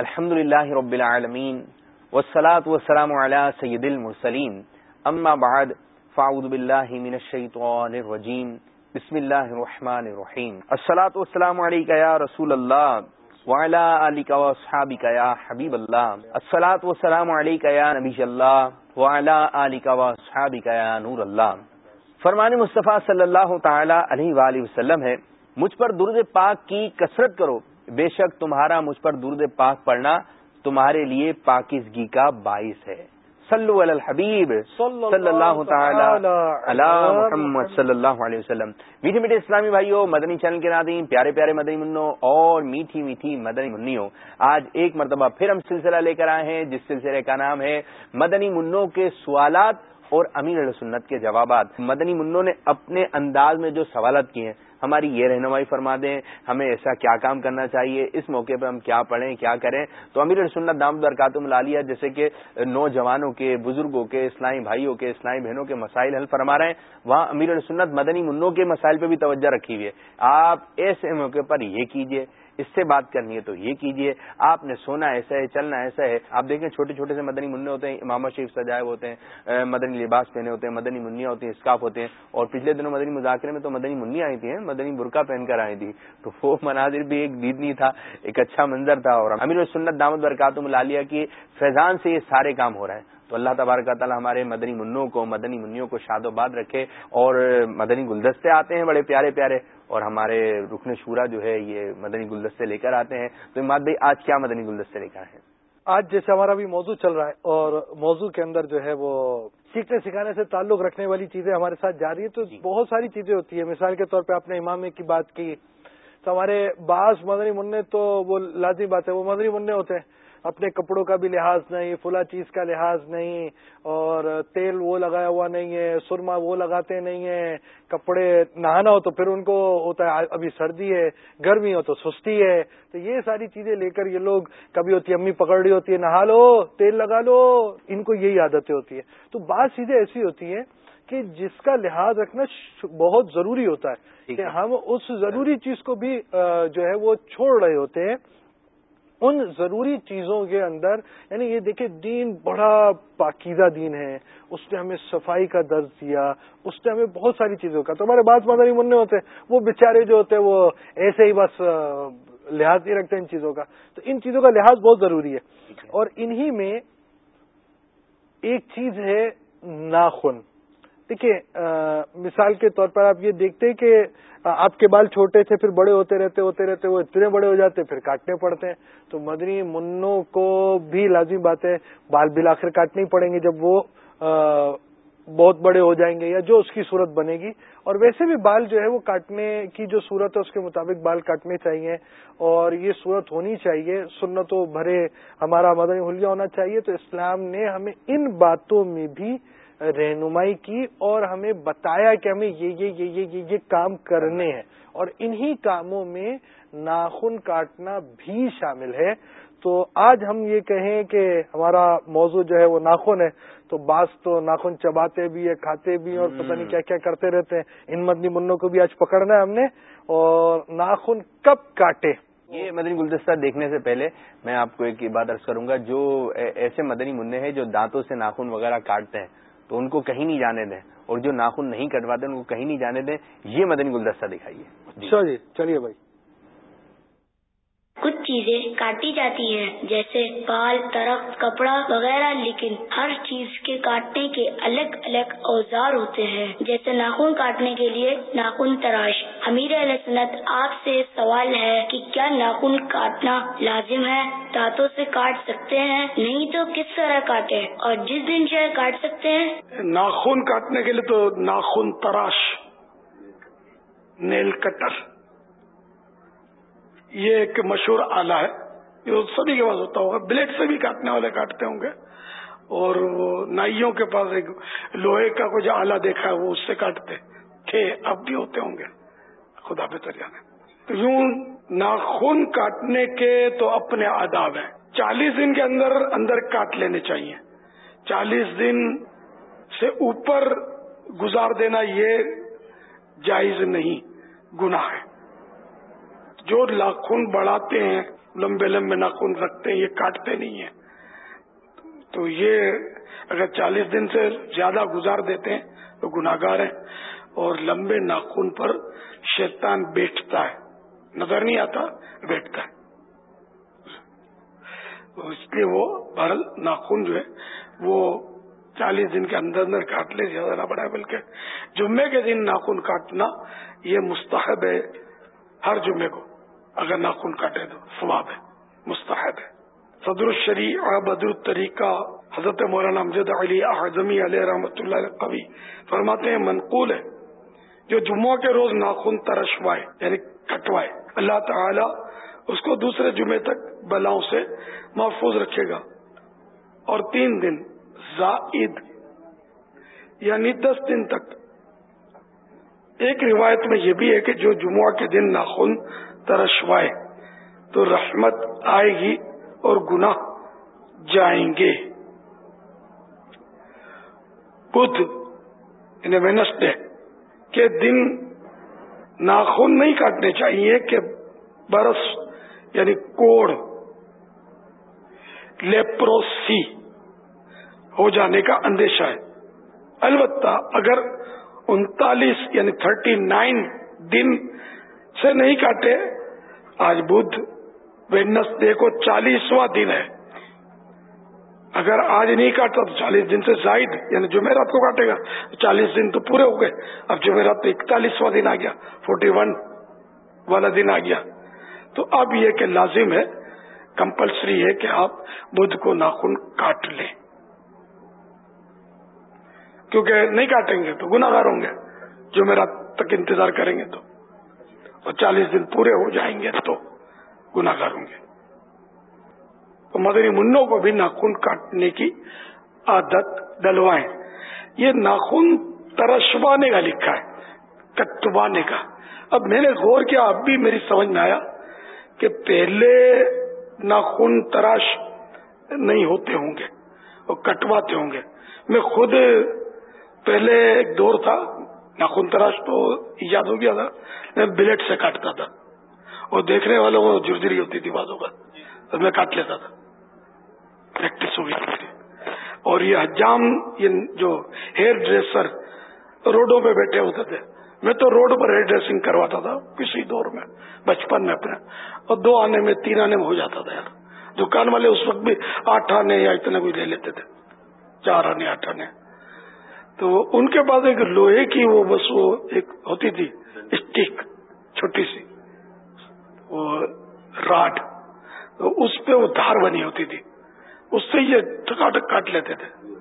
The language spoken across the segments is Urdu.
الحمد للہ رب العالمین والصلاة والسلام على سید المرسلین. اما بعد، فاعوذ باللہ من الشیطان الرجیم. بسم اللہ الرحمن الرحیم. الصلاة والسلام علیکہ یا رسول اللہ وعلى آلك وصحابك يا حبيب الله الصلاة والسلام عليك يا نبي الله وعلى آلك وصحابك يا نور الله فرمان مصطفیٰ صلی اللہ تعالی علیہ وآلہ وسلم ہے، مجھ پر درد پاک کی کثرت کرو بے شک تمہارا مجھ پر درد پاک پڑھنا تمہارے لیے پاکیزگی کا باعث ہے۔ صلو علی الحبیب صلی اللہ تعالی علی محمد صلی اللہ علیہ وسلم۔ میٹھے میٹھے اسلامی بھائیوں مدنی چینل کے ناظرین پیارے پیارے مدنی منوں اور میٹھی میٹھی مدنی منوں آج ایک مرتبہ پھر ہم سلسلہ لے کر آئے ہیں جس سلسلے کا نام ہے مدنی منوں کے سوالات اور امیر سنت کے جوابات۔ مدنی منوں نے اپنے انداز میں جو سوالات کیے ہیں ہماری یہ رہنمائی فرما دیں، ہمیں ایسا کیا کام کرنا چاہیے، اس موقع پہ ہم کیا پڑھیں، کیا کریں۔ تو امیر سنت دام درکاتم لالیہ جیسے کہ نوجوانوں کے، بزرگوں کے، اسلامی بھائیوں کے، اسلامی بہنوں کے مسائل حل فرما رہے ہیں۔ وہاں امیر سنت مدنی منوں کے مسائل پہ بھی توجہ رکھی ہوئی ہے۔ آپ ایسے موقع پر یہ کیجیے۔ اس سے بات کرنی ہے تو یہ کیجیے، آپ نے سونا ایسا ہے، چلنا ایسا ہے۔ آپ دیکھیں چھوٹے چھوٹے سے مدنی منع ہوتے ہیں امام شریف سجائے ہوتے ہیں مدنی لباس پہنے ہوتے ہیں، مدنی منیا ہوتی ہیں، اسکاف ہوتے ہیں۔ اور پچھلے دنوں مدنی مذاکرے میں تو مدنی منی آئی تھی مدنی برقع پہن کر آئی تھی تو وہ مناظر بھی ایک دیدنی تھا، ایک اچھا منظر تھا۔ اور امیر سنت دامد برکاتم لالیہ کی فیضان سے یہ سارے کام ہو رہے ہیں۔ تو اللہ تبارک تعالیٰ ہمارے مدنی منوں کو مدنی منوں کو شاد و باد رکھے اور مدنی گلدستے آتے ہیں بڑے پیارے پیارے اور ہمارے رکن شورا جو ہے یہ مدنی گلدستے لے کر آتے ہیں۔ تو اماد بھائی آج کیا مدنی گلدستے لے کر ہیں؟ آج جیسے ہمارا بھی موضوع چل رہا ہے اور موضوع کے اندر جو ہے وہ سیکھنے سکھانے سے تعلق رکھنے والی چیزیں ہمارے ساتھ جاری ہے تو جی۔ بہت ساری چیزیں ہوتی ہیں۔ مثال کے طور پہ آپ نے امام کی بات کی تو ہمارے بعض مدنی منع تو وہ لازمی بات ہے وہ مدنی منع ہوتے ہیں۔ اپنے کپڑوں کا بھی لحاظ نہیں فلا چیز کا لحاظ نہیں اور تیل وہ لگایا ہوا نہیں ہے سرما وہ لگاتے نہیں ہیں کپڑے نہانا ہو تو پھر ان کو ہوتا ہے ابھی سردی ہے گرمی ہو تو سستی ہے۔ تو یہ ساری چیزیں لے کر یہ لوگ کبھی ہوتی ہے امی پکڑ رہی ہوتی ہے نہا لو تیل لگا لو ان کو یہی عادتیں ہوتی ہے تو بعض چیزیں ایسی ہوتی ہیں کہ جس کا لحاظ رکھنا بہت ضروری ہوتا ہے کہ ہم اس ضروری چیز کو بھی جو ہے وہ چھوڑ رہے ہوتے ہیں۔ ان ضروری چیزوں کے اندر یعنی یہ دیکھیں دین بڑا پاکیزہ دین ہے اس نے ہمیں صفائی کا درج دیا اس نے ہمیں بہت ساری چیزوں کا۔ تو ہمارے بات مدنی منع ہوتے ہیں وہ بےچارے جو ہوتے ہیں وہ ایسے ہی بس لحاظ نہیں رکھتے ان چیزوں کا۔ تو ان چیزوں کا لحاظ بہت ضروری ہے۔ اور انہی میں ایک چیز ہے ناخن۔ دیکھیے مثال کے طور پر آپ یہ دیکھتے کہ آپ کے بال چھوٹے تھے، پھر بڑے ہوتے رہتے ہوتے رہتے، وہ اتنے بڑے ہو جاتے، پھر کاٹنے پڑتے ہیں۔ تو مدنی منوں کو بھی لازمی بات ہے، بال بل آخر کاٹنے پڑیں گے جب وہ بہت بڑے ہو جائیں گے یا جو اس کی صورت بنے گی۔ اور ویسے بھی بال جو ہے، وہ کاٹنے کی جو صورت ہے، اس کے مطابق بال کاٹنے چاہیے۔ اور یہ صورت ہونی چاہیے، سنتوں بھرے ہمارا مدنی حلیہ ہونا چاہیے۔ تو اسلام نے ہمیں ان باتوں میں بھی رہنمائی کی اور ہمیں بتایا کہ ہمیں یہ یہ یہ یہ یہ, یہ کام کرنے ہیں۔ اور انہی کاموں میں ناخن کاٹنا بھی شامل ہے۔ تو آج ہم یہ کہیں کہ ہمارا موضوع جو ہے وہ ناخن ہے۔ تو بعض تو ناخن چباتے بھی ہے کھاتے بھی اور پتہ نہیں کیا کیا کرتے رہتے ہیں۔ ان مدنی منوں کو بھی آج پکڑنا ہے ہم نے۔ اور ناخن کب کاٹے؟ یہ مدنی گلدستہ دیکھنے سے پہلے میں آپ کو ایک بات ارض کروں گا جو ایسے مدنی منع ہیں جو دانتوں سے ناخن وغیرہ کاٹتے ہیں۔ تو ان کو کہیں نہیں جانے دیں اور جو ناخن نہیں کٹواتے ان کو کہیں نہیں جانے دیں، یہ مدنی گلدستہ دکھائیے۔ اچھا جی چلیے بھائی۔ کچھ چیزیں کاٹی جاتی ہیں، جیسے بال، درخت، کپڑا وغیرہ، لیکن ہر چیز کے کاٹنے کے الگ الگ اوزار ہوتے ہیں۔ جیسے ناخن کاٹنے کے لیے ناخن تراش۔ امیر علیہ سنت، آپ سے سوال ہے کہ کیا ناخن کاٹنا لازم ہے؟ دانتوں سے کاٹ سکتے ہیں، نہیں تو کس طرح کاٹے اور جس دن چاہے کاٹ سکتے ہیں؟ ناخن کاٹنے کے لیے تو ناخن تراش، نیل کٹر۔ یہ ایک مشہور آلہ ہے جو سبھی کے پاس ہوتا ہوگا، بلیڈ سے بھی کاٹنے والے کاٹتے ہوں گے۔ اور وہ نائیوں کے پاس ایک لوہے کا کچھ آلہ دیکھا ہے، وہ اس سے کاٹتے۔ تھے، اب بھی ہوتے ہوں گے۔ خدا بہتر جانے۔ تو یوں ناخن کاٹنے کے تو اپنے آداب ہیں۔ چالیس دن کے اندر اندر کاٹ لینے چاہیے۔ چالیس دن سے اوپر گزار دینا یہ جائز نہیں، گناہ ہے۔ جو لاکھن بڑھاتے ہیں، لمبے لمبے ناخن رکھتے ہیں، یہ کاٹتے نہیں ہیں۔ تو یہ اگر چالیس دن سے زیادہ گزار دیتے ہیں تو گناگار ہیں۔ اور لمبے ناخن پر شیطان بیٹھتا ہے۔ نظر نہیں آتا، بیٹھتا ہے۔ اس لیے وہ بہرل ناخن جو ہے، وہ چالیس دن کے اندر اندر کاٹ لے، زیادہ نہ بڑھائے، بلکہ جمعے کے دن ناخن کاٹنا یہ مستحب ہے ہر جمعے کو۔ اگر ناخن کاٹے تو سواب ہے، مستحب ہے۔ صدر الشریع بدر الطریقہ حضرت مولانا امجد علی اعظمی علیہ رحمۃ اللہ قوی فرماتے ہیں، منقول ہے۔ جو جمعہ کے روز ناخن ترشوائے یعنی کٹوائے، اللہ تعالی اس کو دوسرے جمعے تک بلاؤں سے محفوظ رکھے گا۔ اور تین دن زائد یعنی دس دن تک۔ ایک روایت میں یہ بھی ہے کہ جو جمعہ کے دن ناخن ترشوائے تو رحمت آئے گی اور گناہ جائیں گے۔ بدھ یعنی وینسڈے کے دن ناخن نہیں کاٹنے چاہیے کہ برس یعنی کوڑ، لیپروسی ہو جانے کا اندیشہ ہے۔ البتہ اگر انتالیس یعنی تھرٹی نائن دن سے نہیں کاٹے آج بدھ ویڈنس ڈے کو چالیسواں دن ہے۔ اگر آج نہیں کاٹتا تو چالیس دن سے زائد یعنی جمعرات کو کاٹے گا۔ چالیس دن تو پورے ہو گئے۔ اب جمعرات تو اکتالیسواں دن آ گیا، فورٹی ون والا دن آ گیا۔ تو اب یہ کہ لازم ہے، کمپلسری ہے کہ آپ بدھ کو ناخن کاٹ لیں۔ کیونکہ نہیں کاٹیں گے تو گناگار ہوں گے۔ جمعرات تک انتظار کریں گے تو۔ اور چالیس دن پورے ہو جائیں گے تو گناگار ہوں گے۔ تو مدری منوں کو بھی ناخن کاٹنے کی عادت ڈلوائیں یہ ناخن ترشوانے کا لکھا ہے، کٹوانے کا۔ اب میں نے غور کیا، اب بھی میری سمجھ میں آیا کہ پہلے ناخن تراش نہیں ہوتے ہوں گے اور کٹواتے ہوں گے۔ میں خود پہلے ایک دور تھا ناخن تراش تو ایجاد ہو گیا تھا میں بلیٹ سے کاٹتا تھا۔ اور دیکھنے والوں کو جرجری ہوتی تھی بازوں کا، تو میں کاٹ لیتا تھا۔ پریکٹس ہو گئی تھی اور یہ حجام، یہ جو ہیئر ڈریسر روڈوں پہ بیٹھے ہوتے تھے، میں تو روڈ پر ہیئر ڈریسنگ کرواتا تھا، کسی دور میں، بچپن میں اپنے اور دو آنے میں، تین آنے میں ہو جاتا تھا یار۔ دکان والے اس وقت بھی آٹھ آنے یا اتنے کچھ لے لیتے تھے۔ چار آنے، آٹھ آنے۔ تو ان کے پاس ایک لوہے کی وہ بس وہ ایک ہوتی تھی اسٹک چھوٹی سی، وہ راڈ تو اس پہ وہ دھار بنی ہوتی تھی۔ اس سے یہ ٹکاٹک کاٹ لیتے تھے۔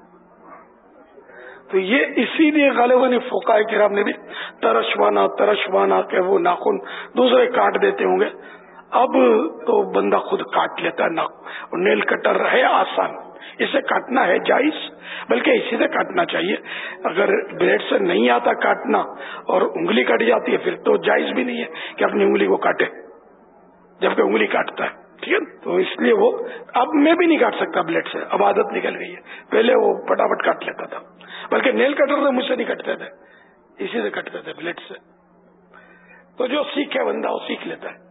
تو یہ اسی لیے غالباً فوکا کرام نے بھی ترشوانا ترشوانا کہ وہ ناخن دوسرے کاٹ دیتے ہوں گے۔ اب تو بندہ خود کاٹ لیتا ہے، ناخن نیل کٹر رہے آسان۔ اسے کاٹنا ہے جائز، بلکہ اسی سے کاٹنا چاہیے۔ اگر بلیڈ سے نہیں آتا کاٹنا اور انگلی کٹ جاتی ہے، پھر تو جائز بھی نہیں ہے کہ اپنی انگلی کو کاٹے، جبکہ انگلی کاٹتا ہے۔ ٹھیک ہے؟ تو اس لیے وہ اب میں بھی نہیں کاٹ سکتا بلیڈ سے، اب عادت نکل گئی ہے۔ پہلے وہ پٹافٹ کاٹ لیتا تھا، بلکہ نیل کٹر سے مجھ سے نہیں کٹتے تھے، اسی سے کٹتے تھے بلیڈ سے۔ تو جو سیکھے بندہ، وہ سیکھ لیتا ہے۔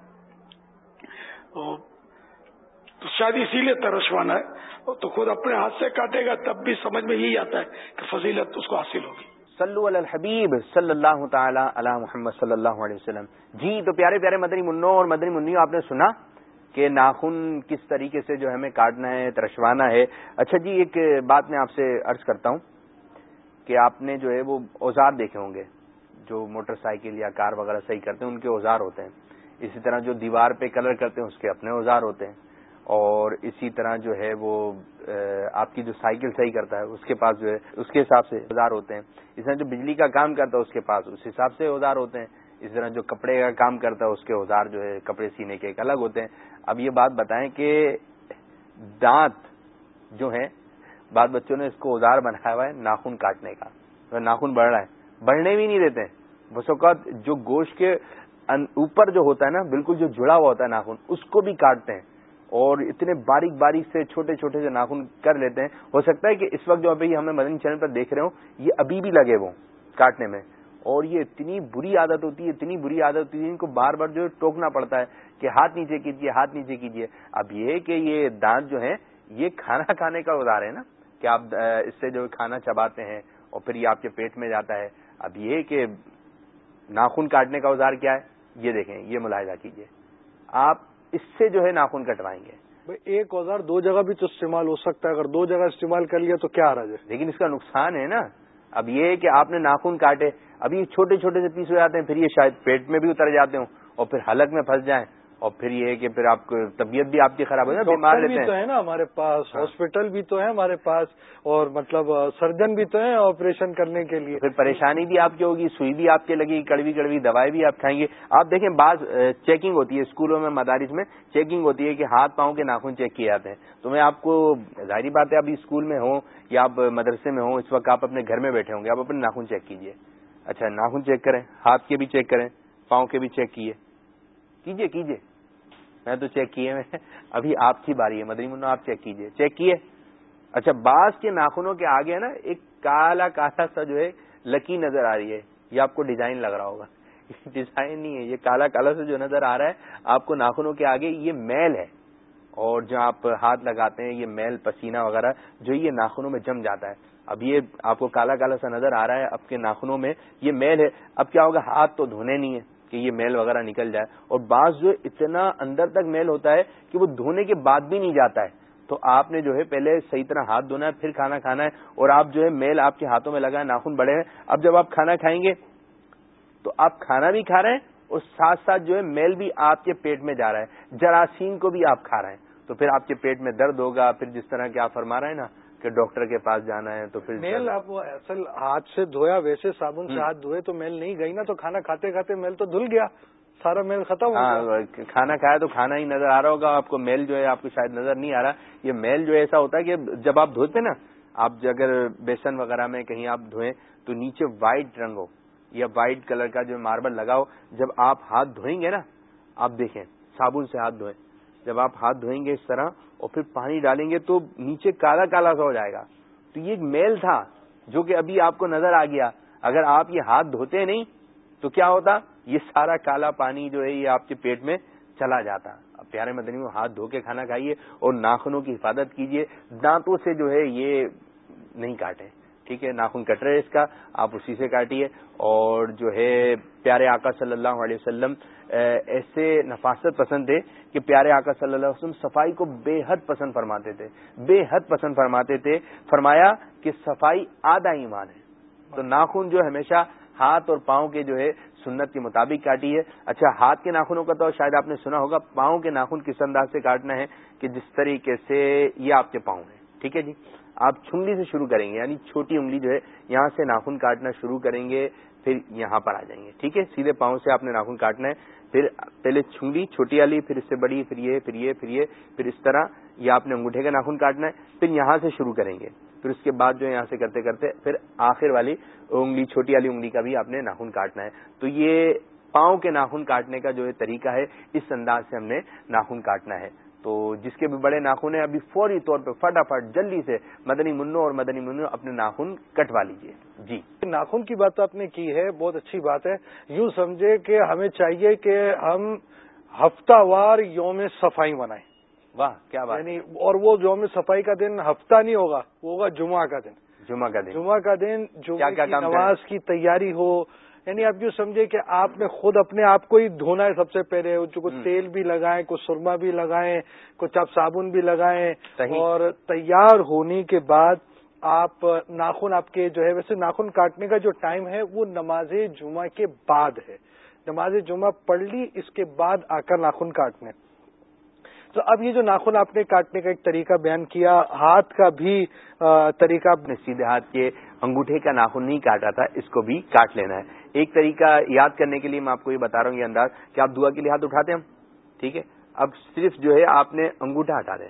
تو شاید اسی لیے ترشوانا ہے۔ تو خود اپنے ہاتھ سے کاٹے گا، تب بھی سمجھ میں یہی آتا ہے کہ فضیلت اس کو حاصل ہوگی۔ صلو علی الحبیب صلی اللہ تعالی علی محمد صلی اللہ علیہ وسلم۔ جی تو پیارے پیارے مدنی منوں اور مدنی منیوں، آپ نے سنا کہ ناخن کس طریقے سے جو ہمیں کاٹنا ہے، ترشوانا ہے۔ اچھا جی ایک بات میں آپ سے عرض کرتا ہوں کہ آپ نے جو ہے وہ اوزار دیکھے ہوں گے۔ جو موٹر سائیکل یا کار وغیرہ صحیح کرتے ہیں، ان کے اوزار ہوتے ہیں۔ اسی طرح جو دیوار پہ کلر کرتے ہیں، اس کے اپنے اوزار ہوتے ہیں۔ اور اسی طرح جو ہے وہ آپ کی جو سائیکل صحیح کرتا ہے، اس کے پاس جو ہے، اس کے حساب سے اوزار ہوتے ہیں۔ اس طرح جو بجلی کا کام کرتا ہے، اس کے پاس اس حساب سے اوزار ہوتے ہیں۔ اس طرح جو کپڑے کا کام کرتا ہے، اس کے اوزار جو ہے کپڑے سینے کے ایک الگ ہوتے ہیں۔ اب یہ بات بتائیں کہ دانت جو ہیں بعد بچوں نے اس کو اوزار بنایا ہوا ہے ناخن کاٹنے کا۔ ناخن بڑھ رہا ہے۔ بڑھنے بھی نہیں دیتے۔ بس اوقات جو گوشت کے اوپر جو ہوتا ہے نا، بالکل جو جڑا ہوا ہوتا ہے ناخن، اس کو بھی کاٹتے ہیں۔ اور اتنے باریک باریک سے چھوٹے چھوٹے سے ناخن کر لیتے ہیں۔ ہو سکتا ہے کہ اس وقت جو ابھی ہمیں مدنی چینل پر دیکھ رہے ہوں، یہ ابھی بھی لگے وہ کاٹنے میں۔ اور یہ اتنی بری عادت ہوتی ہے، اتنی بری عادت ہوتی ہے، ان کو بار بار جو ٹوکنا پڑتا ہے کہ ہاتھ نیچے کیجیے ہاتھ نیچے کیجیے اب یہ کہ یہ دانت جو ہیں، یہ کھانا کھانے کا اوزار ہے نا کہ آپ اس سے جو کھانا چباتے ہیں اور پھر یہ آپ کے پیٹ میں جاتا ہے۔ اب یہ کہ ناخن کاٹنے کا اوزار کیا ہے، یہ دیکھیں، یہ ملاحظہ کیجیے آپ اس سے جو ہے ناخن کٹوائیں گے۔ ایک اوزار دو جگہ بھی تو استعمال ہو سکتا ہے۔ اگر دو جگہ استعمال کر لیا تو کیا رہا ہے؟ لیکن اس کا نقصان ہے نا۔ اب یہ کہ آپ نے ناخن کاٹے اب یہ چھوٹے چھوٹے سے پیس ہو جاتے ہیں پھر یہ شاید پیٹ میں بھی اتر جاتے ہوں اور پھر حلق میں پھنس جائیں۔ اور پھر یہ ہے کہ پھر آپ کو طبیعت بھی آپ کی خراب ہو جائے بیمار بھی تو ہے نا ہمارے پاس ہاں۔ ہاسپٹل بھی تو ہے ہمارے پاس اور مطلب سرجن بھی تو ہے آپریشن کرنے کے لیے۔ پھر پریشانی بھی آپ کی ہوگی سوئی بھی آپ کے لگی کڑوی کڑوی دوائی بھی آپ کھائیں گے۔ آپ دیکھیں بعض چیکنگ ہوتی ہے اسکولوں میں مدارس میں چیکنگ ہوتی ہے کہ ہاتھ پاؤں کے ناخن چیک کیے جاتے ہیں۔ تو میں آپ کو ظاہری بات ہے ابھی اسکول میں ہوں یا آپ مدرسے میں ہوں اس وقت آپ اپنے گھر میں بیٹھے ہوں گے آپ اپنے ناخن چیک کیجیے اچھا ناخن چیک کریں ہاتھ کے بھی چیک کریں پاؤں کے بھی چیک کیے کیجیے کیجیے میں تو چیک کیے میں ابھی آپ کی باری ہے مدری منا آپ چیک کیجیے چیک کیے؟ اچھا بعض کے ناخنوں کے آگے ہے نا، ایک کالا کالا سا جو ہے، لکی نظر آ رہی ہے۔ یہ آپ کو ڈیزائن لگ رہا ہوگا۔ ڈیزائن نہیں ہے، یہ کالا کالا سا جو نظر آ رہا ہے، آپ کو ناخنوں کے آگے یہ میل ہے۔ اور جو آپ ہاتھ لگاتے ہیں، یہ میل، پسینہ وغیرہ جو یہ ناخنوں میں جم جاتا ہے۔ اب یہ آپ کو کالا کالا سا نظر آ رہا ہے اب کے ناخنوں میں یہ میل ہے۔ اب کیا ہوگا؟ ہاتھ تو دھونے نہیں ہے کہ یہ میل وغیرہ نکل جائے اور بعض جو اتنا اندر تک میل ہوتا ہے کہ وہ دھونے کے بعد بھی نہیں جاتا ہے۔ تو آپ نے جو ہے پہلے صحیح طرح ہاتھ دھونا ہے، پھر کھانا کھانا ہے اور آپ جو ہے میل آپ کے ہاتھوں میں لگا ہے ناخن بڑے ہیں۔ اب جب آپ کھانا کھائیں گے تو آپ کھانا بھی کھا رہے ہیں اور ساتھ ساتھ جو ہے میل بھی آپ کے پیٹ میں جا رہا ہے۔ جراثیم کو بھی آپ کھا رہے ہیں۔ تو پھر آپ کے پیٹ میں درد ہوگا، پھر جس طرح کے آپ فرما رہے ہیں نا کہ ڈاکٹر کے پاس جانا ہے تو پھر میل آپ اصل ہاتھ سے دھویا ویسے صابن سے ہاتھ دھوئے تو میل نہیں گئی نا تو کھانا کھاتے کھاتے میل تو دھل گیا۔ سارا میل ختم ہاں کھانا کھایا تو کھانا ہی نظر آ رہا ہوگا آپ کو میل جو ہے آپ کو شاید نظر نہیں آ رہا۔ یہ میل جو ایسا ہوتا ہے کہ جب آپ دھوتے نا آپ اگر بیسن وغیرہ میں کہیں آپ دھوئیں تو نیچے وائٹ رنگ ہو یا وائٹ کلر کا جو ماربل لگا ہو۔ جب آپ ہاتھ دھوئیں گے نا آپ دیکھیں صابن سے ہاتھ دھوئیں۔ جب آپ ہاتھ دھوئیں گے اس طرح اور پھر پانی ڈالیں گے تو نیچے کالا کالا سا ہو جائے گا۔ تو یہ ایک میل تھا جو کہ ابھی آپ کو نظر آ گیا۔ اگر آپ یہ ہاتھ دھوتے نہیں تو کیا ہوتا؟ یہ سارا کالا پانی جو ہے یہ آپ کے پیٹ میں چلا جاتا۔ اب پیارے مدنی میں ہاتھ دھو کے کھانا کھائیے اور ناخنوں کی حفاظت کیجیے۔ دانتوں سے جو ہے یہ نہیں کاٹیں۔ ٹھیک ہے، ناخن کٹ رہے اس کا، آپ اسی سے کاٹیے۔ اور جو ہے پیارے آقا صلی اللہ علیہ وسلم ایسے نفاست پسند تھے کہ پیارے آقا صلی اللہ علیہ وسلم صفائی کو بے حد پسند فرماتے تھے۔ بے حد پسند فرماتے تھے۔ فرمایا کہ صفائی آدھا ایمان ہے۔ تو ناخن جو ہمیشہ ہاتھ اور پاؤں کے جو ہے سنت کے مطابق کاٹی ہے۔ اچھا ہاتھ کے ناخنوں کا تو شاید آپ نے سنا ہوگا، پاؤں کے ناخن کس انداز سے کاٹنا ہے کہ جس طریقے سے یہ آپ کے پاؤں ہیں۔ ٹھیک ہے جی؟ آپ چھنگلی سے شروع کریں گے یعنی چھوٹی انگلی جو ہے یہاں سے ناخن کاٹنا شروع کریں گے، پھر یہاں پر آ جائیں گے۔ ٹھیک ہے؟ سیدھے پاؤں سے آپ نے ناخن کاٹنا ہے۔ پھر پہلے چھنگی چھوٹی والی، پھر اس سے بڑی، پھر یہ پھر یہ پھر یہ، پھر اس طرح یہ آپ نے انگوٹھے کا ناخن کاٹنا ہے، پھر یہاں سے شروع کریں گے۔ پھر اس کے بعد جو یہاں سے کرتے کرتے، پھر آخر والی انگلی، چھوٹی والی انگلی کا بھی آپ نے ناخن کاٹنا ہے۔ تو یہ پاؤں کے ناخن کاٹنے کا جو طریقہ ہے، اس انداز سے ہم نے ناخن کاٹنا ہے۔ تو جس کے بھی بڑے ناخن ہیں ابھی فوری طور پہ فٹافٹ جلدی سے مدنی منو اور مدنی منو اپنے ناخن کٹوا لیجیے جی۔ ناخن کی بات آپ نے کی ہے بہت اچھی بات ہے۔ یوں سمجھے کہ ہمیں چاہیے کہ ہم ہفتہ وار یوم صفائی منائیں۔ واہ کیا بات۔ یعنی اور وہ یوم صفائی کا دن ہفتہ نہیں ہوگا وہ ہوگا جمعہ کا دن۔ جمعہ کا دن۔ جمعہ کا دن جمعہ نماز کی تیاری ہو یعنی آپ یوں سمجھے کہ آپ نے خود اپنے آپ کو ہی دھونا ہے سب سے پہلے کچھ تیل بھی لگائیں کچھ سرما بھی لگائیں کچھ آپ صابن بھی لگائیں اور تیار ہونے کے بعد آپ ناخن آپ کے جو ہے ویسے ناخن کاٹنے کا جو ٹائم ہے وہ نماز جمعہ کے بعد ہے۔ نماز جمعہ پڑھ لی اس کے بعد آ کر ناخن کاٹنے تو اب یہ جو ناخن آپ نے کاٹنے کا ایک طریقہ بیان کیا ہاتھ کا بھی طریقہ نے سیدھے ہاتھ کے انگوٹھے کا ناخن نہیں کاٹا تھا اس کو بھی کاٹ لینا ہے۔ ایک طریقہ یاد کرنے کے لیے میں آپ کو یہ بتا رہا ہوں یہ انداز کہ آپ دعا کے لیے ہاتھ اٹھاتے ہیں، ٹھیک ہے؟ اب صرف جو ہے آپ نے انگوٹھا ہٹا دیں۔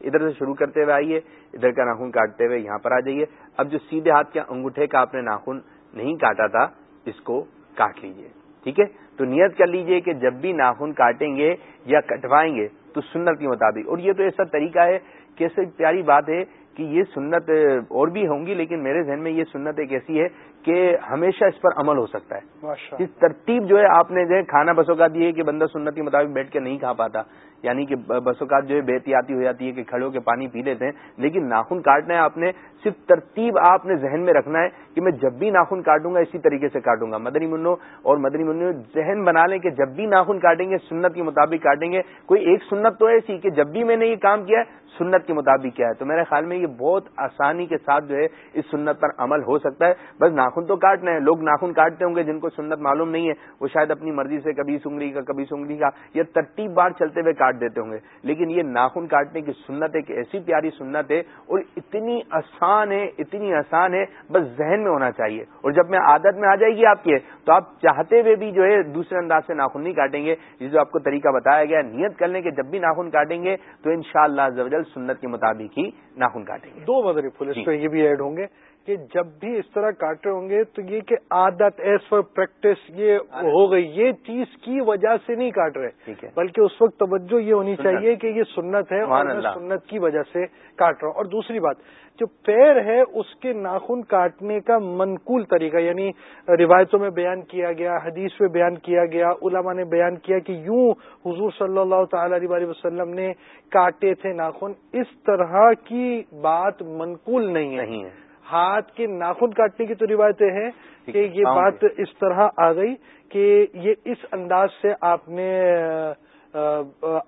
ادھر سے شروع کرتے ہوئے آئیے، ادھر کا ناخن کاٹتے ہوئے یہاں پر آ جائیے۔ اب جو سیدھے ہاتھ کے انگوٹھے کا آپ نے ناخن نہیں کاٹا تھا، اس کو کاٹ لیجیے، ٹھیک ہے؟ تو نیت کر لیجیے کہ جب بھی ناخن کاٹیں گے یا کٹوائیں گے تو سنت کے مطابق۔ اور یہ تو ایسا طریقہ ہے کیسے پیاری بات ہے کہ یہ سنت اور بھی ہوں گی لیکن میرے ذہن میں یہ سنت ایک ایسی ہے کہ ہمیشہ اس پر عمل ہو سکتا ہے۔ اس ترتیب جو ہے آپ نے جو ہے کھانا بسوں کا دی ہے کہ بندہ سنت کے مطابق بیٹھ کے نہیں کھا پاتا۔ یعنی کہ بسوکات جو ہے بےحتیاتی ہو جاتی ہے کہ کھڑے ہو کے پانی پی لیتے ہیں۔ لیکن ناخن کاٹنا ہے آپ نے صرف ترتیب آپ نے ذہن میں رکھنا ہے کہ میں جب بھی ناخن کاٹوں گا اسی طریقے سے کاٹوں گا۔ مدنی منو اور مدنی منو ذہن بنا لیں کہ جب بھی ناخن کاٹیں گے سنت کے مطابق کاٹیں گے۔ کوئی ایک سنت تو ایسی کہ جب بھی میں نے یہ کام کیا ہے سنت کے مطابق کیا ہے۔ تو میرے خیال میں یہ بہت آسانی کے ساتھ جو ہے اس سنت پر عمل ہو سکتا ہے۔ بس ناخن تو کاٹنا ہے۔ لوگ ناخن کاٹتے ہوں گے جن کو سنت معلوم نہیں ہے، وہ شاید اپنی مرضی سے کبھی سنگری کا، کبھی سنگری کا یا ترتیب بار چلتے ہوئے کاٹ دیتے ہوں گے۔ لیکن یہ ناخن کاٹنے کی سنت ایک ایسی پیاری سنت ہے اور اتنی آسان ہے، اتنی آسان ہے، بس ذہن میں ہونا چاہیے۔ اور جب میں عادت میں آ جائے گی آپ کے، تو آپ چاہتے ہوئے بھی جو ہے دوسرے انداز سے ناخن نہیں کاٹیں گے۔ یہ جو آپ کو طریقہ بتایا گیا نیت کر لیں کہ جب بھی ناخن کاٹیں گے تو ان شاء اللہ سنت کے مطابق ہی ناخن کاٹیں گے دو مدری پولیس جی۔ پہ یہ بھی ایڈ ہوں گے کہ جب بھی اس طرح کاٹے ہوں گے تو یہ کہ عادت ایز فار پریکٹس یہ ہو گئی۔ یہ چیز کی وجہ سے نہیں کاٹ رہے۔ بلکہ اس وقت توجہ یہ ہونی چاہیے کہ یہ سنت ہے اور سنت کی وجہ سے کاٹ رہا ہوں۔ اور دوسری بات جو پیر ہے اس کے ناخن کاٹنے کا منقول طریقہ یعنی روایتوں میں بیان کیا گیا حدیث میں بیان کیا گیا علماء نے بیان کیا کہ یوں حضور صلی اللہ تعالی علیہ وسلم نے کاٹے تھے ناخن۔ اس طرح کی بات منقول نہیں ہے۔ ہاتھ کے ناخن کاٹنے کی تو روایتیں ہیں کہ یہ بات اس طرح آ گئی کہ یہ اس انداز سے آپ نے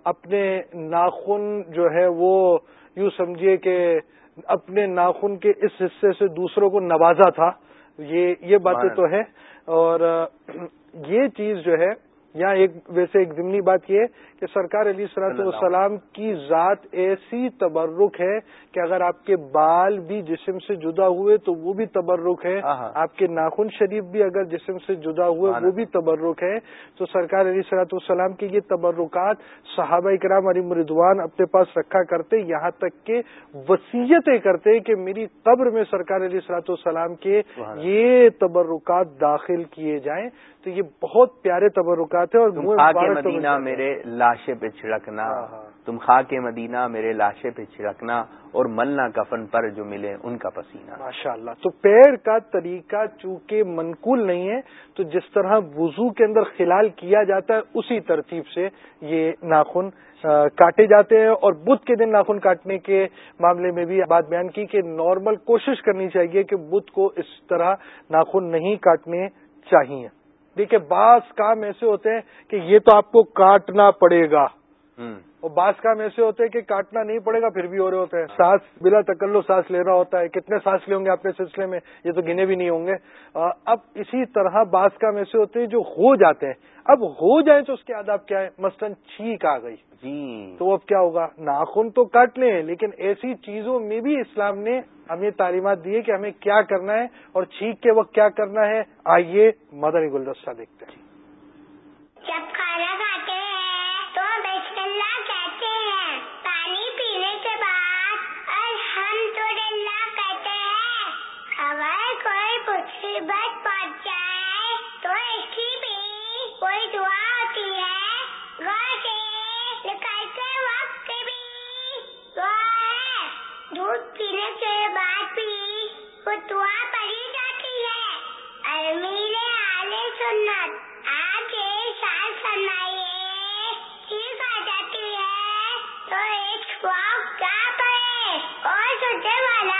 اپنے ناخن جو ہے وہ یوں سمجھیے کہ اپنے ناخن کے اس حصے سے دوسروں کو نوازا تھا یہ یہ باتیں تو ہے اور یہ چیز جو ہے یہاں ایک ویسے ایک ضمنی بات یہ کہ سرکار علی صلاحت والسلام کی ذات ایسی تبرک ہے کہ اگر آپ کے بال بھی جسم سے جدا ہوئے تو وہ بھی تبرک ہے آپ کے ناخن شریف بھی اگر جسم سے جدا ہوئے وہ بھی تبرک ہے۔ تو سرکار علی صلاحت والسلام کے یہ تبرکات صحابہ اکرام علی مردوان اپنے پاس رکھا کرتے یہاں تک کہ وسیعتیں کرتے کہ میری قبر میں سرکار علی صلاحت والسلام کے یہ تبرکات داخل کیے جائیں۔ تو یہ بہت پیارے تبرکات ہیں اور خاک مدینہ میرے لاشے پہ چھڑکنا۔ ہاں، ہاں۔ تم خاک مدینہ میرے لاشے پہ چھڑکنا اور ملنا کفن پر جو ملے ان کا پسینہ۔ ماشاء اللہ تو پیر کا طریقہ چونکہ منقول نہیں ہے تو جس طرح وضو کے اندر خلال کیا جاتا ہے اسی ترتیب سے یہ ناخن کاٹے جاتے ہیں اور بدھ کے دن ناخن کاٹنے کے معاملے میں بھی بات بیان کی کہ نارمل کوشش کرنی چاہیے کہ بدھ کو اس طرح ناخن نہیں کاٹنے چاہیے۔ دیکھیے بعض کام ایسے ہوتے ہیں کہ یہ تو آپ کو کاٹنا پڑے گا۔ اور بعض کام ایسے ہوتے ہیں کہ کاٹنا نہیں پڑے گا پھر بھی ہو رہے ہوتے ہیں۔ سانس بلا تکلو سانس لینا ہوتا ہے۔ کتنے سانس لیں گے اپنے سلسلے میں؟ یہ تو گنے بھی نہیں ہوں گے۔ اب اسی طرح بعض کام ایسے ہوتے ہیں جو ہو جاتے ہیں۔ اب ہو جائیں تو اس کے آداب کیا ہے مثلاً چھینک آ گئی۔ جی۔ تو اب کیا ہوگا؟ ناخن تو کاٹ لیں لیکن ایسی چیزوں میں بھی اسلام نے ہمیں تعلیمات دی ہے کہ ہمیں کیا کرنا ہے اور چھینک کے وقت کیا کرنا ہے؟ آئیے مدنی گلدستہ دیکھتے ہیں۔ سنت ساتھ ٹھیک آ جاتی ہے تو ایک کیا اور سننے والا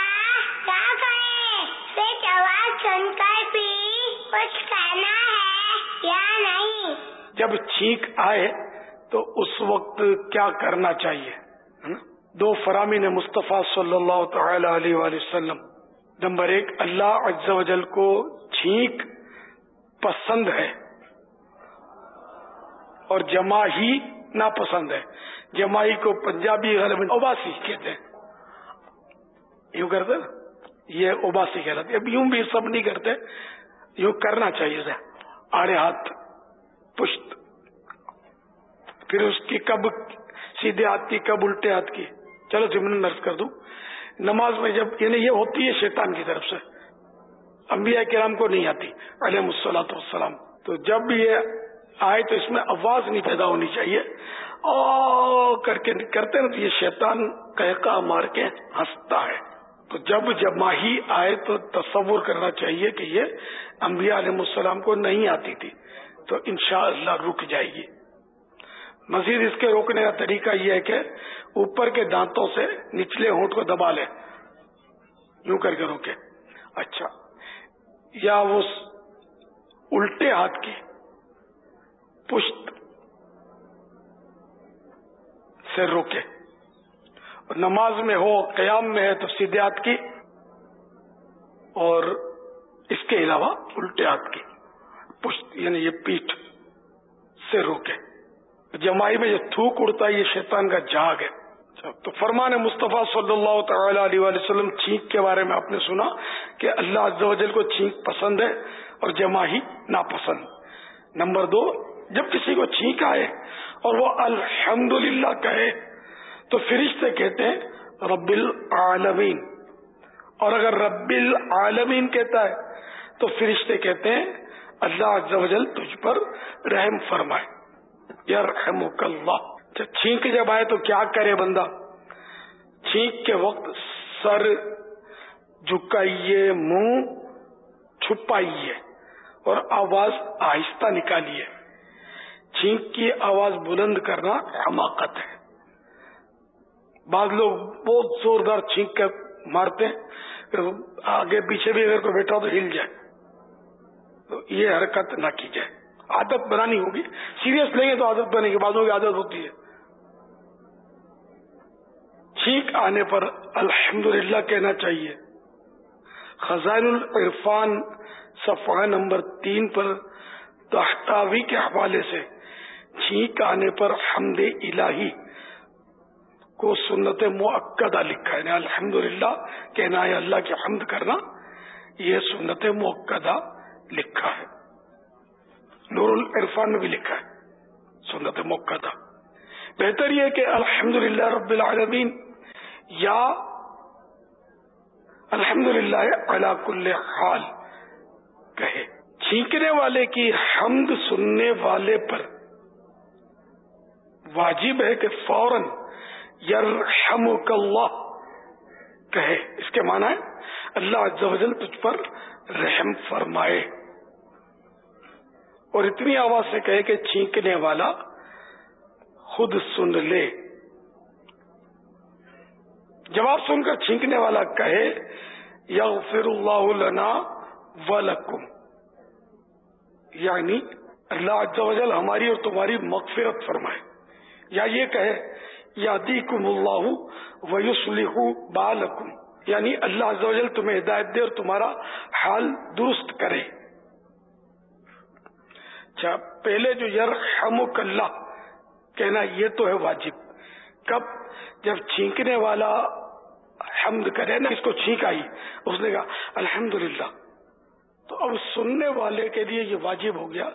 کیا کرے پھر جواب سن کر بھی کچھ کہنا ہے یا نہیں جب چھینک آئے تو اس وقت کیا کرنا چاہیے دو فرامین مصطفیٰ صلی اللہ تعالی علیہ وسلم نمبر ایک اللہ عز و جل کو چھینک پسند ہے اور جمع ہی ناپسند ہے۔ جمائی کو پنجابی غلط اوباسی کہتے ہیں۔ یوں کرتے یہ اوباسی کہلاتے اب یوں بھی سب نہیں کرتے۔ یوں کرنا چاہیے آڑے ہاتھ پشت۔ پھر اس کی کب سیدھے ہاتھ کی، کب الٹے ہاتھ کی۔ چلو جمن نرس کر دوں۔ نماز میں جب یعنی یہ ہوتی ہے شیطان کی طرف سے۔ انبیاء کرام کو نہیں آتی علیہ السلاۃ والسلام۔ تو جب بھی یہ آئے تو اس میں آواز نہیں پیدا ہونی چاہیے۔ او کر کے کرتے نا تو یہ شیطان کہکا مار کے ہنستا ہے۔ تو جب جب ماہی آئے تو تصور کرنا چاہیے کہ یہ انبیاء علیہ السلام کو نہیں آتی تھی۔ تو انشاءاللہ اللہ رک جائے گی۔ مزید اس کے روکنے کا طریقہ یہ ہے کہ اوپر کے دانتوں سے نچلے ہونٹ کو دبا لے۔ یوں کر کے روکے اچھا۔ یا وہ الٹے ہاتھ کی پشت سے روکے نماز میں ہو، قیام میں ہے تو سیدھے ہاتھ کی۔ اور اس کے علاوہ الٹے ہاتھ کی پشت یعنی یہ پیٹھ سے روکے جمائی میں جو تھوک اڑتا ہے، یہ شیطان کا جاگ ہے۔ تو فرمان مصطفیٰ صلی اللہ تعالی علیہ وسلم چھینک کے بارے میں آپ نے سنا کہ اللہ عز و جل کو چھینک پسند ہے اور جماہی ناپسند۔ نمبر دو، جب کسی کو چھینک آئے اور وہ الحمد کہے، تو فرشتے کہتے ہیں رب العالمین اور اگر رب العالمین کہتا ہے، تو فرشتے کہتے ہیں، اللہ عز و جل تجھ پر رحم فرمائے۔ یرحمک اللہ۔ اچھا، چھینک جب آئے تو کیا کرے بندہ؟ چھینک کے وقت سر جھکائیے، منہ چھپائیے اور آواز آہستہ نکالیے۔ چھینک کی آواز بلند کرنا حماقت ہے۔ بعض لوگ بہت زوردار چھینک کے مارتے ہیں آگے پیچھے بھی اگر کوئی بیٹھا تو ہل جائے۔ تو یہ حرکت نہ کی جائے۔ عادت بنانی ہوگی۔ سیریس لیں گے تو عادت بنے گی بعضوں کی عادت ہوتی ہے۔ چھینک آنے پر الحمدللہ کہنا چاہیے۔ خزان العرفان صفحہ نمبر تین پر تحتاوی کے حوالے سے چھینک آنے پر حمد الہی کو سنت معقدہ لکھا ہے۔ یعنی الحمد للہ کہنا ہے اللہ کی حمد کرنا، یہ سنت معقدہ لکھا ہے۔ نور العرفان میں بھی لکھا ہے سنت موقع بہتر یہ کہ الحمد رب العالمین یا الحمد للہ اللہ کل حال کہے، چھینکنے والے کی حمد سننے والے پر واجب ہے کہ فوراً یرحمک اللہ کہے۔ اس کے معنی ہے، اللہ عز و جل تجھ پر رحم فرمائے۔ اور اتنی آواز سے کہے کہ چھینکنے والا خود سن لے۔ جواب سن کر چھینکنے والا کہے یا فر اللہ لنا ولکم یعنی اللہ عز و جل ہماری اور تمہاری مغفرت فرمائے۔ یا یہ کہے یا دی کم اللہ ویسلح بالکم یعنی اللہ عز و جل تمہیں ہدایت دے اور تمہارا حال درست کرے۔ اچھا پہلے جو یرحمک اللہ، کہنا یہ تو ہے واجب۔ کب؟ جب چھینکنے والا حمد کرے نا، اس کو چھینک آئی۔ اس نے کہا الحمد تو اب سننے والے کے لیے یہ واجب ہو گیا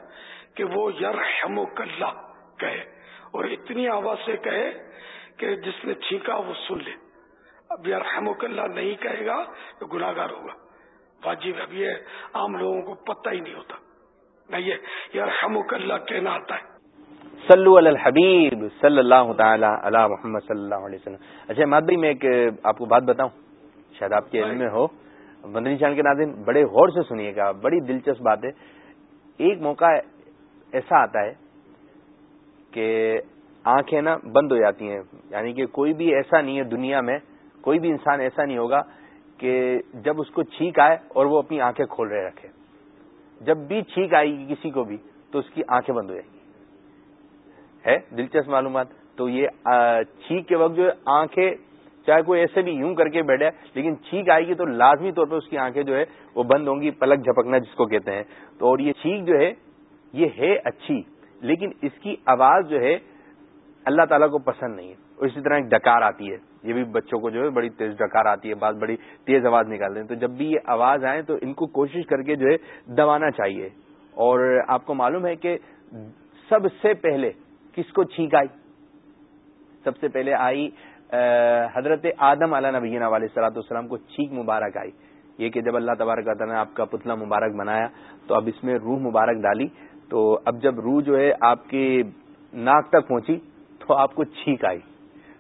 کہ وہ یرحمک اللہ کہے۔ اور اتنی آواز سے کہے کہ جس نے چھینکا وہ سن لے۔ اب یرحمک اللہ نہیں کہے گا تو گناگار ہوگا۔ واجب اب یہ عام لوگوں کو پتہ ہی نہیں ہوتا۔ اللہ کہنا آتا ہے۔ صلو علی الحبیب صلی اللہ تعالی علی محمد صلی اللہ علیہ وسلم۔ اچھا ماد بھائی، میں ایک آپ کو بات بتاؤں۔ شاید آپ کے علم میں ہو۔ مدنی چان کے ناظرین، بڑے غور سے سنیے گا، بڑی دلچسپ بات ہے۔ ایک موقع ایسا آتا ہے کہ آنکھیں نا بند ہو جاتی ہیں۔ یعنی کہ کوئی بھی ایسا نہیں ہے دنیا میں، کوئی بھی انسان ایسا نہیں ہوگا کہ جب اس کو چھینک آئے اور وہ اپنی آنکھیں کھول رہے رکھے۔ جب بھی چھینک آئے گی کسی کو بھی، تو اس کی آنکھیں بند ہو جائیں گی۔ ہے دلچسپ معلومات۔ تو یہ چھینک کے وقت جو آنکھیں، چاہے کوئی ایسے بھی یوں کر کے بیٹھے، لیکن چھینک آئے گی تو لازمی طور پہ اس کی آنکھیں جو ہے وہ بند ہوں گی، پلک جھپکنا جس کو کہتے ہیں۔ تو اور یہ چھینک جو ہے، یہ ہے اچھی، لیکن اس کی آواز جو ہے اللہ تعالیٰ کو پسند نہیں ہے۔ اور اسی طرح ایک ڈکار آتی ہے، یہ بھی بچوں کو جو ہے بڑی تیز ڈکار آتی ہے بات بڑی تیز آواز نکالتے ہیں۔ تو جب بھی یہ آواز آئے تو ان کو کوشش کر کے جو ہے دبانا چاہیے۔ اور آپ کو معلوم ہے کہ سب سے پہلے کس کو چھینک آئی؟ سب سے پہلے آئی حضرت آدم علیہ نبی علیہ صلاحت والسلام کو چھینک مبارک آئی۔ یہ کہ جب اللہ تبارک نے آپ کا پتلا مبارک بنایا تو اب اس میں روح مبارک ڈالی۔ تو اب جب روح جو ہے آپ کی ناک تک پہنچی تو آپ کو چھینک آئی۔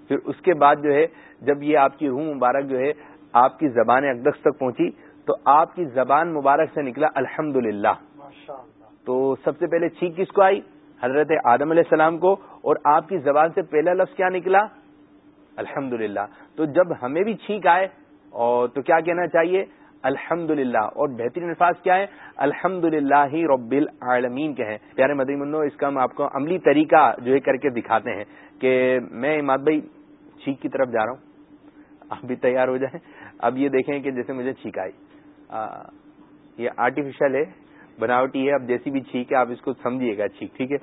پھر اس کے بعد جو ہے جب یہ آپ کی روح مبارک جو ہے آپ کی زبان اقدس تک پہنچی تو آپ کی زبان مبارک سے نکلا الحمد تو سب سے پہلے چھینک کس کو آئی؟ حضرت آدم علیہ السلام کو اور آپ کی زبان سے پہلا لفظ کیا نکلا؟ الحمد تو جب ہمیں بھی چھینک آئے، اور تو کیا کہنا چاہیے؟ الحمد اور بہترین الفاظ کیا ہے الحمد للہ رب العالمین کے ہیں پیارے مدی منو، اس کا ہم آپ کو عملی طریقہ جو ہے کر کے دکھاتے ہیں کہ میں اماد بھائی چھینک کی طرف جا رہا ہوں۔ آپ بھی تیار ہو جائیں۔ اب یہ دیکھیں کہ جیسے مجھے چھینک آئی۔ یہ آرٹیفیشل ہے۔ بناوٹی ہے، اب جیسی بھی چھینک ہے، آپ اس کو سمجھیے گا چھینک، ٹھیک ہے؟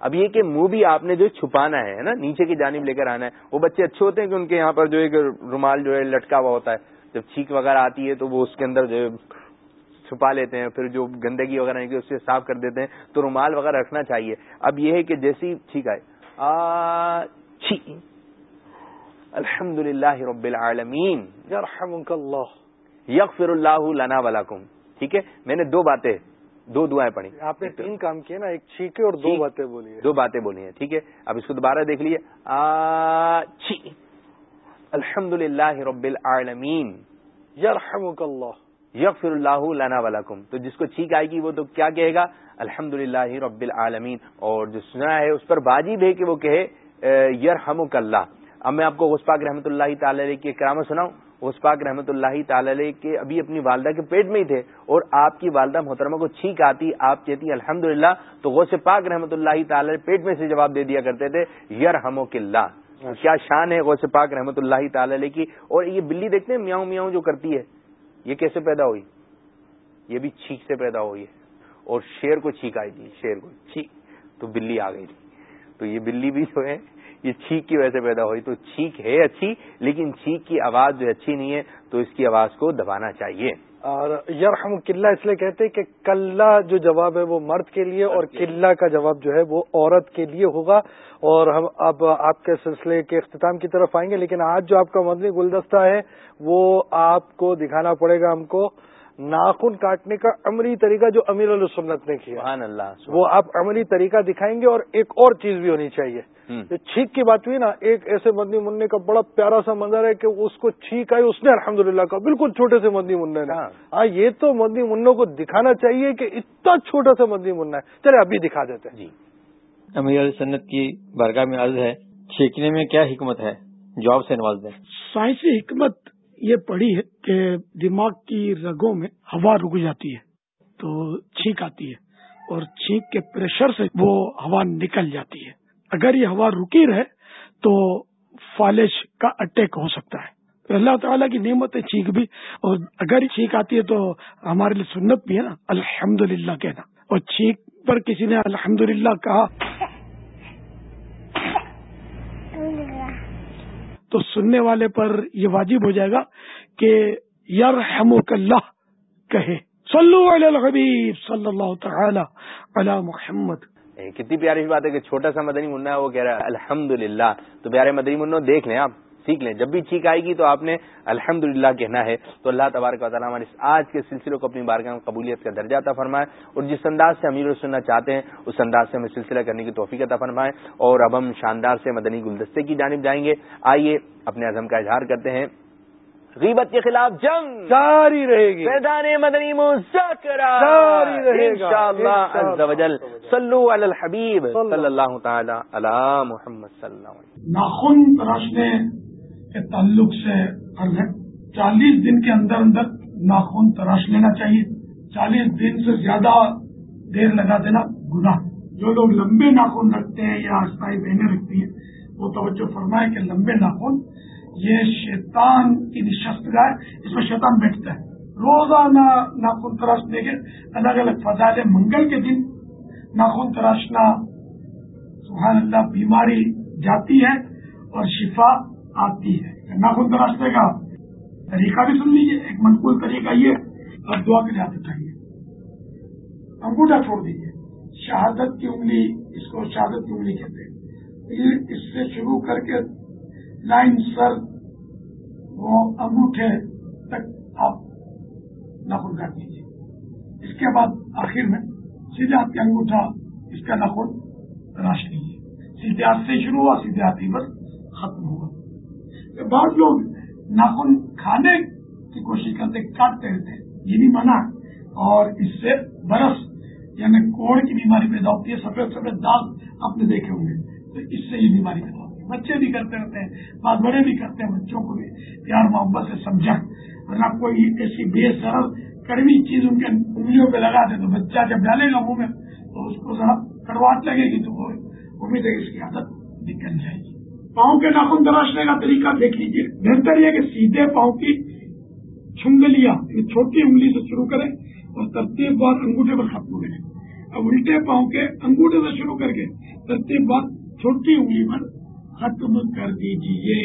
اب یہ کہ منہ بھی آپ نے جو چھپانا ہے نا؟ نیچے کی جانب لے کر آنا ہے۔ وہ بچے اچھے ہوتے ہیں کہ ان کے یہاں پر جو ایک رومال جو ہے لٹکا ہوا ہوتا ہے۔ جب چھینک وغیرہ آتی ہے تو وہ اس کے اندر جو ہے چھپا لیتے ہیں، پھر جو گندگی وغیرہ ہے اسے صاف کر دیتے ہیں۔ تو رومال وغیرہ رکھنا چاہیے۔ اب یہ ہے کہ جیسی چھینک آئے الحمد للہ رب العالمین۔ یغفر اللہ لنا ولکم ٹھیک ہے؟ میں نے دو باتیں دو دعائیں پڑھی۔ آپ نے تین کام کیے نا ایک چھینکے اور دو باتیں بولی دو باتیں بولی ہیں ٹھیک ہے؟ اب اس کو دوبارہ دیکھ لیے الحمد للہ رب العالمین۔ یرحمک اللہ۔ یغفر اللہ لنا ولکم تو جس کو چھینک آئے گی وہ تو کیا کہے گا؟ الحمد للہ رب العالمین۔ اور جو سنا ہے اس پر باجی ہے کہ وہ کہے یرحمک اللہ۔ اب میں آپ کو غسپاک رحمۃ اللہ تعالی کی کرامت سناؤں۔ اس پاک رحمۃ اللہ تعالی کے ابھی اپنی والدہ کے پیٹ میں ہی تھے اور آپ کی والدہ محترمہ کو چھینک آتی، آپ کہتی الحمد تو غوث پاک رحمۃ اللہ تعالی پیٹ میں سے جواب دے دیا کرتے تھے یر ہم کیا شان ہے غوث پاک رحمۃ اللہ تعالی کی۔ اور یہ بلی دیکھتے ہیں، میاؤں میاؤں جو کرتی ہے، یہ کیسے پیدا ہوئی؟ یہ بھی چھینک سے پیدا ہوئی ہے۔ اور شیر کو چھینک آئی تھی، شیر کو چھینک، تو بلی آ گئی تھی۔ تو یہ بلی بھی جو ہے یہ چھینک کی وجہ سے پیدا ہوئی تو چھینک ہے اچھی لیکن چھینک کی آواز جو اچھی نہیں ہے تو اس کی آواز کو دبانا چاہیے۔ اور یرحم قلعہ اس لیے کہتے ہیں کہ کلّا جو جواب ہے وہ مرد کے لیے اور قلعہ کا جواب جو ہے وہ عورت کے لیے ہوگا۔ اور ہم اب آپ کے سلسلے کے اختتام کی طرف آئیں گے لیکن آج جو آپ کا مدنی گلدستہ ہے وہ آپ کو دکھانا پڑے گا ہم کو۔ ناخن کاٹنے کا عملی طریقہ جو امیر السنت نے کیا۔ سبحان اللہ وہ آپ عملی طریقہ دکھائیں گے اور ایک اور چیز بھی ہونی چاہیے۔ جو چھینک کی بات ہوئی نا ایک ایسے مدنی منع کا بڑا پیارا سا منظر ہے کہ اس کو چھینک آئی اس نے الحمد للہ کا بالکل چھوٹے سے مدنی منع نے۔ ہاں, ہاں، یہ تو مدنی منوں کو دکھانا چاہیے کہ اتنا چھوٹا سا مدنی منع ہے۔ چلے ابھی دکھا دیتے ہیں۔ جی۔ امیر السنت کی برگاہ میں عرض ہے چھینکنے میں کیا حکمت ہے؟ جواب سے نواز دیں سائنسی حکمت یہ پڑی ہے کہ دماغ کی رگوں میں ہوا رک جاتی ہے، تو چھینک آتی ہے اور چھینک کے پریشر سے وہ ہوا نکل جاتی ہے۔ اگر یہ ہوا رکی رہے تو فالج کا اٹیک ہو سکتا ہے۔ تو اللہ تعالیٰ کی نعمت ہے چھینک بھی، اور اگر چھینک آتی ہے تو ہمارے لیے سنت بھی ہے نا الحمد للہ کہنا۔ اور چھینک پر کسی نے الحمد للہ کہا تو سننے والے پر یہ واجب ہو جائے گا کہ یرحمک اللہ کہے۔ صلو علی الحبیب صلی اللہ تعالی علی محمد۔ کتنی پیاری بات ہے کہ چھوٹا سا مدنی منا ہے، وہ کہہ رہا ہے الحمد تو پیارے مدنی منو دیکھ لیں آپ۔ سیکھ لیں۔ جب بھی چھینک آئے گی تو آپ نے الحمد کہنا ہے۔ تو اللہ تبارک و تعالیٰ ہمارے آج کے سلسلے کو اپنی بارگاہ میں قبولیت کا درجہ عطا فرمائے اور جس انداز سے امیر سننا چاہتے ہیں اس انداز سے ہمیں سلسلہ کرنے کی توفیق عطا فرمائے۔ اور اب ہم شاندار سے مدنی گلدستے کی جانب جائیں گے۔ آئیے اپنے عزم کا اظہار کرتے ہیں۔ غیبت کے خلاف جنگ جاری رہے گی۔ میدان مدنی صلو علی الحبیب۔ صلی اللہ تعالی علی محمد صلی اللہ علیہ ناخن تراشنے کے تعلق سے چالیس دن کے اندر اندر ناخن تراش لینا چاہیے۔ چالیس دن سے زیادہ دیر لگا دینا گناہ۔ جو لوگ لمبے ناخن رکھتے ہیں یا استائی بہنیں رکھتی ہیں، وہ توجہ فرمائے کہ لمبے ناخن، یہ شیطان کی نشست گاہ اس میں شیطان بیٹھتا ہے۔ روزانہ ناخن تراشنے کے الگ الگ فضائل منگل کے دن ناخن تراشنا سبحان اللہ بیماری جاتی ہے اور شفا آتی ہے۔ ناخن تراشنے کا طریقہ بھی سن لیجیے ایک منقول طریقہ یہ اور دعا کے لیے آنا چاہیے۔ انگوٹھا چھوڑ دیجیے شہادت کی انگلی، اس کو شہادت کی انگلی کہتے ہیں۔ اس سے شروع کر کے لائن سر، وہ انگوٹھے تک آپ ناخن کاٹ دیجیے اس کے بعد آخر میں سیدھے ہاتھ کا انگوٹھا، اس کا ناخن تراش لیجیے سیدھے ہاتھ سے شروع ہوا، سیدھے ہاتھ ہی بس ختم ہوا۔ کے لوگ ناخن کھانے کی کوشش کرتے کاٹتے رہتے یہ بھی منع۔ اور اس سے برس یعنی کوڑ کی بیماری پیدا ہوتی ہے، سفید سفید دال آپ نے دیکھے ہوں گے۔ تو اس سے یہ بیماری پیدا ہوتی ہے۔ بچے بھی کرتے رہتے ہیں، بعض بڑے بھی کرتے ہیں، بچوں کو بھی۔ پیار محبت سے سمجھا۔ ورنہ کوئی ایسی بے سرل، کڑوی چیز ان کے انگلیوں پہ لگا دے تو بچہ جب ڈالے گا منہ میں، تو اس کو ذرا کڑواٹ لگے گی تو وہ امید ہے اس کی عادت نکل جائے گی۔ پاؤں کے ناخن تراشنے کا طریقہ دیکھ لیجیے بہتر یہ کہ سیدھے پاؤں کی چنگلیاں یعنی چھوٹی انگلی سے شروع کریں اور ترتیب بار انگوٹھے پر ختم کریں اب الٹے پاؤں کے انگوٹھے سے شروع کر کے ترتیب بار چھوٹی انگلی پر ختم کر دیجیے